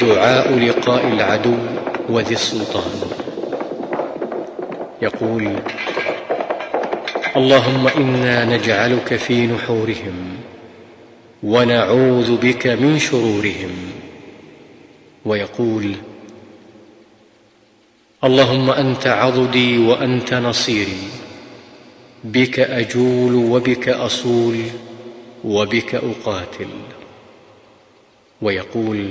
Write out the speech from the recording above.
دعاء لقاء العدو وذي السلطان. يقول اللهم إنا نجعلك في نحورهم ونعوذ بك من شرورهم. ويقول اللهم أنت عضدي وأنت نصيري بك أجول وبك أصول وبك أقاتل. ويقول